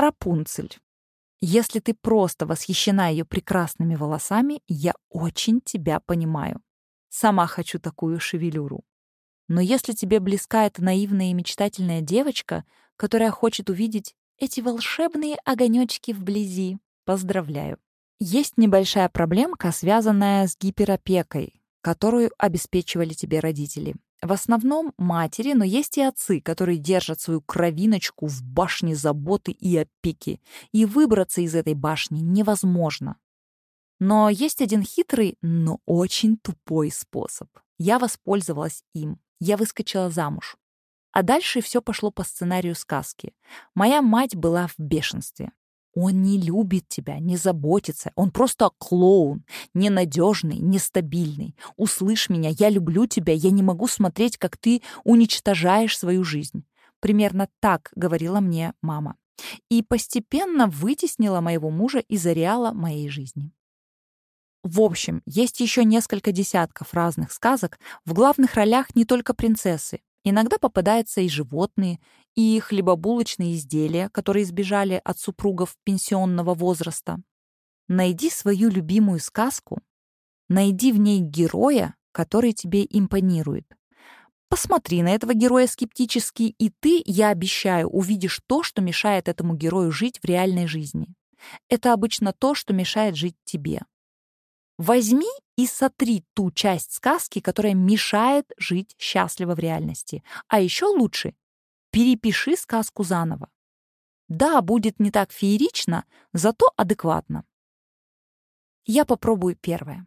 Рапунцель. Если ты просто восхищена ее прекрасными волосами, я очень тебя понимаю. Сама хочу такую шевелюру. Но если тебе близка эта наивная и мечтательная девочка, которая хочет увидеть эти волшебные огонечки вблизи, поздравляю. Есть небольшая проблемка, связанная с гиперопекой, которую обеспечивали тебе родители. В основном матери, но есть и отцы, которые держат свою кровиночку в башне заботы и опеки, и выбраться из этой башни невозможно. Но есть один хитрый, но очень тупой способ. Я воспользовалась им. Я выскочила замуж. А дальше все пошло по сценарию сказки. Моя мать была в бешенстве. Он не любит тебя, не заботится. Он просто клоун, ненадежный, нестабильный. Услышь меня, я люблю тебя, я не могу смотреть, как ты уничтожаешь свою жизнь. Примерно так говорила мне мама. И постепенно вытеснила моего мужа из ареала моей жизни. В общем, есть еще несколько десятков разных сказок. В главных ролях не только принцессы. Иногда попадаются и животные, и хлебобулочные изделия, которые избежали от супругов пенсионного возраста. Найди свою любимую сказку, найди в ней героя, который тебе импонирует. Посмотри на этого героя скептически, и ты, я обещаю, увидишь то, что мешает этому герою жить в реальной жизни. Это обычно то, что мешает жить тебе. Возьми и сотри ту часть сказки, которая мешает жить счастливо в реальности. А еще лучше перепиши сказку заново. Да, будет не так феерично, зато адекватно. Я попробую первое.